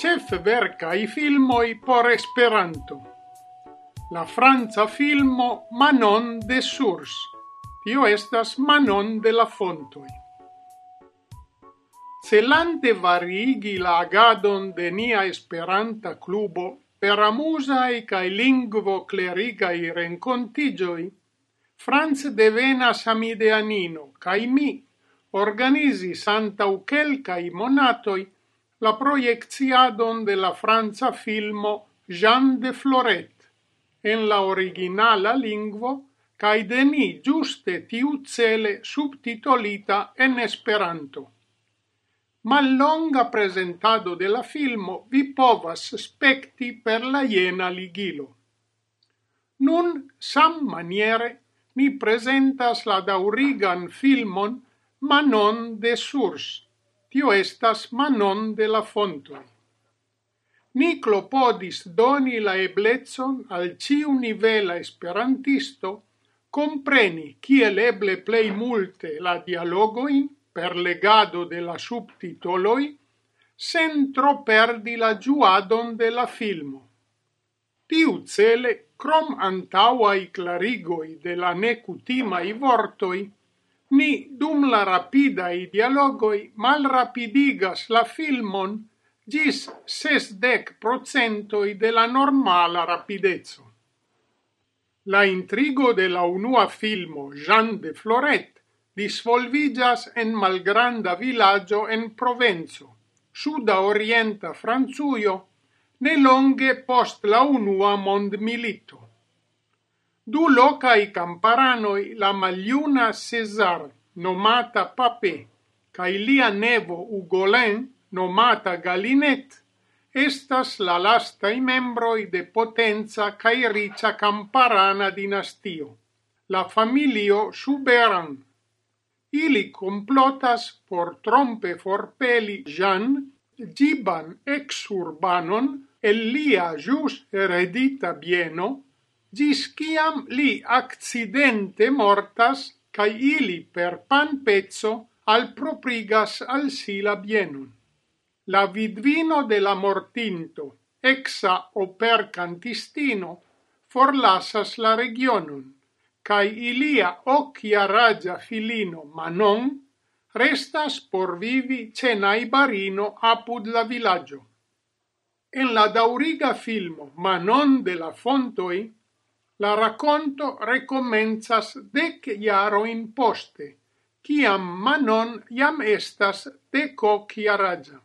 cef verca i filmoi por Esperanto. La franca filmo Manon de Surs. Tio estas Manon de la Fontoi. Celante varigi la agadon de nia Esperanta clubo per amusai cae lingvo clerigai rencontigioi, Franz devenas amideanino, cae mi, organizis santau quelcai monatoi la proiectiadon de la franca filmo Jean de Floret en la originala lingvo cae de ni giuste tiu cele subtitolita en Esperanto. Mallonga presentado de la filmo vi povas specti per la iena ligilo. Nun, sam maniere, ni presentas la daurigan filmon Manon de Surs. Tio estas manon de la Fonto. Ni clopodis doni la eblezon al ciu nivela esperantisto compreni kiel eble plei multe la dialogoin per legado de la subtitoloi sen tro perdi la giuadon de la filmo. Tiu cele, crom antauai clarigoi de la necutimai vortoi, Ni dum la rapidaj mal malrapidigas la filmon ĝis sesdek procentoi de la normala rapidezzo. La intrigo de la unua filmo Jean de Floret disvolvigas en malgranda villaggio en Provenzo, suda orienta Franzuio, ne longe post la unua mondmilito. Du locai camparanoi, la maliuna Cesar, nomata Pape, cae lia nevo Ugolen, nomata Galinet, estas la lastai membroi de potenza cae ricia camparana dinastio, la familio Suberan. Ili complotas por trompe forpeli Jean, giban ex urbanon, el lia jus heredita bieno, gis ciam li accidente mortas, cae ili per pan pezzo alproprigas al si la bienun. La vidvino de la mortinto, exa oper cantistino, forlasas la regionun, cae ilia occhiaragia filino Manon restas por vivi ce naibarino apud la villaggio. En la dauriga filmo Manon de la Fontoi La racconto recomenzas dec jaroin poste, ciam Manon iam estas deco jaraĝa.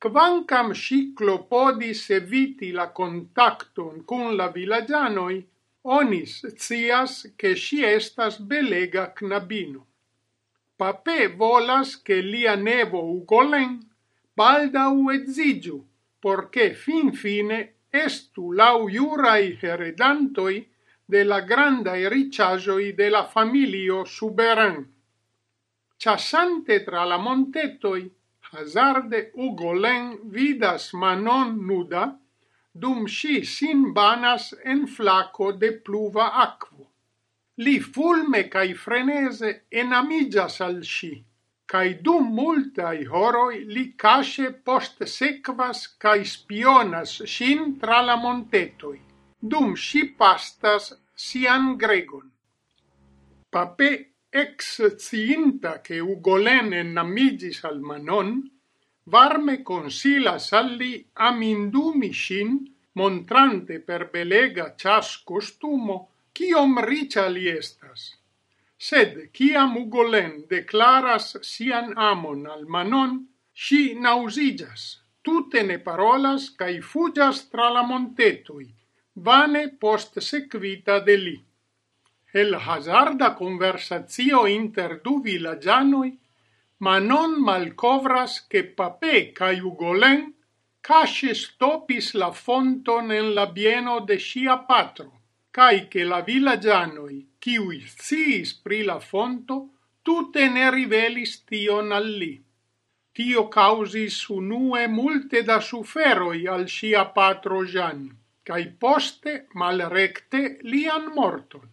Quancam ciclo podis eviti la contacton cun la villagianoi, onis cias che si estas belega knabino. Pape volas che lia nevo Ugolen baldau edzigiu, porche fin fine estu lau iurai heredantoi de la grandai ricciagioi de la familio Suberan. Ciasante tra la montetoi, hazarde Ugolen vidas Manon nuda, dum si sin banas en flaco de pluva aquo. Li fulme cae frenese enamigas al si, cae dum multai horoi li casce post sequas cae spionas sin tra la montetoi. Dum si pastas sian gregon. Pape, ex ciinta che Ugolen enamigis al Manon, varme consilas alli amindumi sin, montrante per belega cias costumo, ciom ricia li estas. Sed, ciam Ugolen declaras sian amon al Manon, si nausigas, tute ne parolas, cae fugas tra la montetui, vane post sequita de li. El hazarda conversazio inter du villagianoi, Manon malcovras che Papè cae Ugolen casce stopis la fonton en la bieno de sia patro, cae che la villagianoi, ciui sciis pri la fonto, tutte ne rivelis tion al li. Tio causis unue multe da suferoi al sia patro Gian cae poste malrecte lian morton.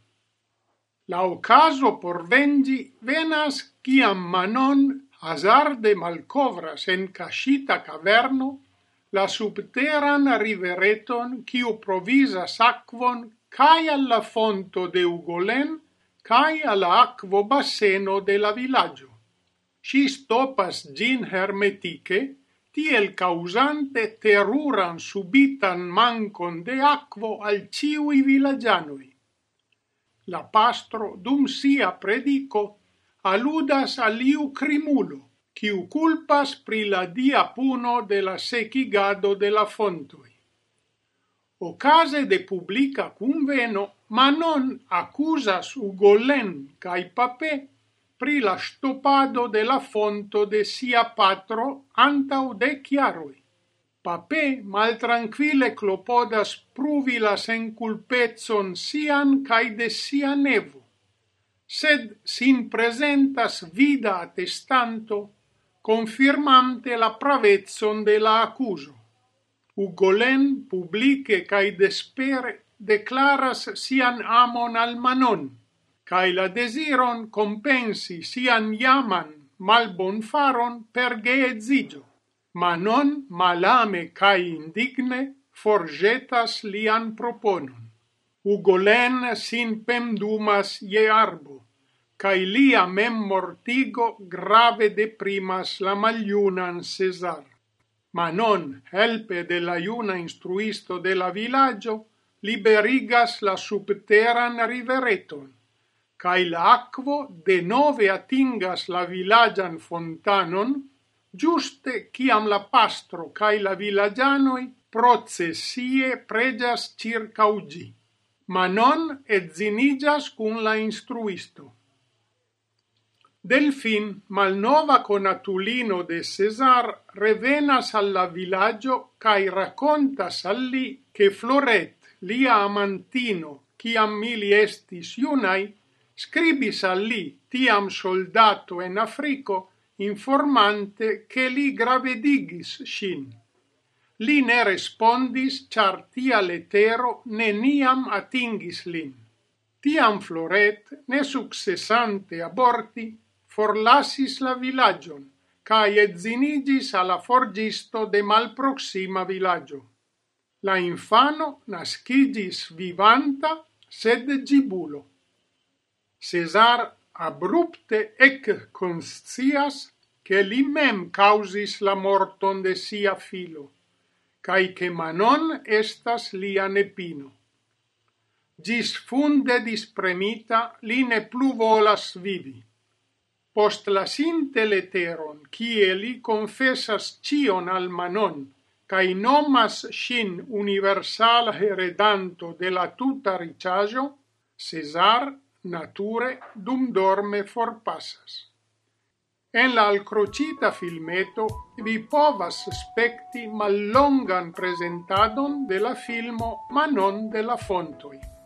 La ocaso por vengi venas ciam manon hazarde malcovras en cascita caverno la subteran rivereton quiu provisa sacvon cae alla fonto de Ugolen cae alla aquo basseno de la villaggio. Si stopas gin hermetice, tiel causante teruran subitan mancon de aquo al ciui villagianui. La pastro dum sia predico aludas aliu crimulo, quiu culpas pri la dia puno de la secigado de la fontui. O case de publica conveno, Manon accusas Ugolen cae Papé pri la stopado de la fonto de sia patro antau de jaroi. Pape maltranquile clopodas pruvi la senculpezon sian cae de sia nevo, sed sin presentas vida attestanto confirmante la pravezzon de la accuso. Ugolen publice cae despere declaras sian amon al Manon, cae la desiron compensi sian iaman malbonfaron per geezigio, ma non malame cae indigne forgetas lian proponon. Ugolen sin pendumas ie arbo, cae lia mem mortigo grave deprimas la maliunan Cesar. Ma non, helpe de la iuna instruisto de la villaggio, liberigas la subteran rivereton, cae la aquo denove atingas la villagian fontanon, giuste ciam la pastro cae la villagianoi processie pregias circaugi, ma non edzinigas cun la instruisto. Delfin, malnova conatulino de Cesar, revenas alla villaggio cae racontas alli che Floret, lia amantino, ciam mili estis iunai, scribis al li tiam soldato en Africo informante che li gravedigis shin. Li ne respondis, char tia letero neniam atingis lin. Tiam Floret, ne successante aborti, forlassis la villagion, cae etzinigis alla forgisto de malproxima villaggio. La infano nascigis vivanta, sed gibulo. Cesar abrupte ec conscias che li mem causis la morton de sia filo, cae che Manon estas lia nepino. Gis funde dispremita, li ne plu volas vivi. Post lasinte leteron, cie li confessas cion al Manon, cae nomas shin universal heredanto de la tuta ricciagio, Cesar nature dum dorme forpassas. En la alcrocita filmeto vi povas spekti mallongan presentadon de la filmo, ma non de la fontoi.